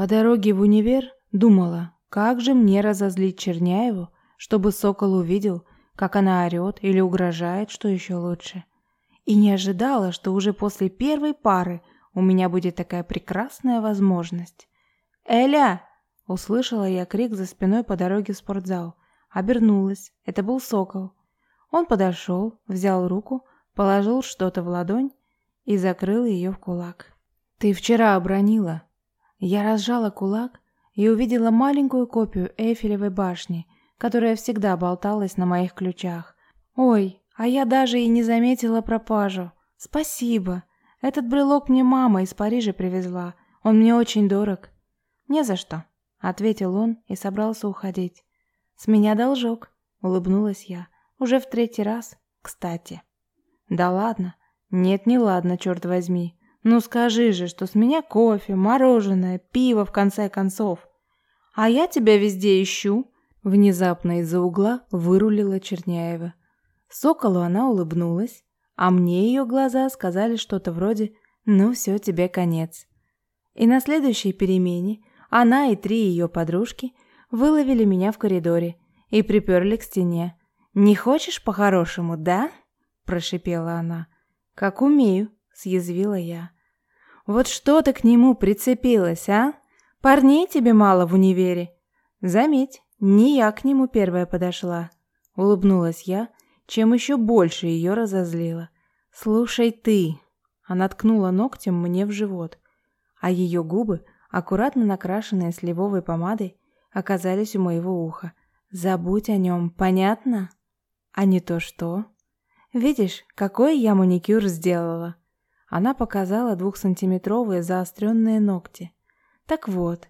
По дороге в универ думала, как же мне разозлить Черняеву, чтобы Сокол увидел, как она орет или угрожает, что еще лучше. И не ожидала, что уже после первой пары у меня будет такая прекрасная возможность. «Эля!» – услышала я крик за спиной по дороге в спортзал. Обернулась. Это был Сокол. Он подошел, взял руку, положил что-то в ладонь и закрыл ее в кулак. «Ты вчера обронила». Я разжала кулак и увидела маленькую копию Эйфелевой башни, которая всегда болталась на моих ключах. «Ой, а я даже и не заметила пропажу. Спасибо. Этот брелок мне мама из Парижа привезла. Он мне очень дорог». «Не за что», — ответил он и собрался уходить. «С меня должок», — улыбнулась я. «Уже в третий раз, кстати». «Да ладно. Нет, не ладно, черт возьми. Ну скажи же, что с меня кофе, мороженое, пиво, в конце концов. А я тебя везде ищу». Внезапно из-за угла вырулила Черняева. Соколу она улыбнулась, а мне ее глаза сказали что-то вроде «Ну все, тебе конец». И на следующей перемене она и три ее подружки – выловили меня в коридоре и приперли к стене. «Не хочешь по-хорошему, да?» – прошипела она. «Как умею», – съязвила я. «Вот что ты к нему прицепилась, а? Парней тебе мало в универе?» «Заметь, не я к нему первая подошла», – улыбнулась я, чем еще больше ее разозлила. «Слушай ты!» Она ткнула ногтем мне в живот, а ее губы, аккуратно накрашенные сливовой помадой, оказались у моего уха. Забудь о нем, понятно? А не то что? Видишь, какой я маникюр сделала? Она показала двухсантиметровые заостренные ногти. Так вот,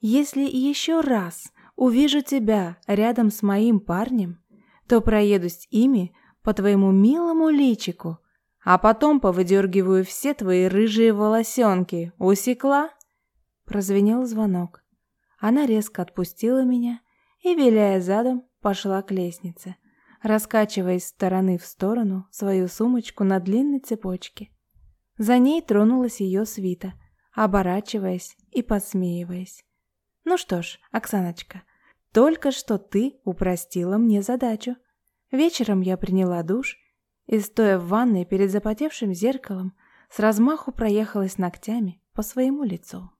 если еще раз увижу тебя рядом с моим парнем, то проедусь ими по твоему милому личику, а потом повыдергиваю все твои рыжие волосенки. Усекла?» Прозвенел звонок. Она резко отпустила меня и, виляя задом, пошла к лестнице, раскачивая из стороны в сторону свою сумочку на длинной цепочке. За ней тронулась ее свита, оборачиваясь и подсмеиваясь. «Ну что ж, Оксаночка, только что ты упростила мне задачу. Вечером я приняла душ и, стоя в ванной перед запотевшим зеркалом, с размаху проехалась ногтями по своему лицу.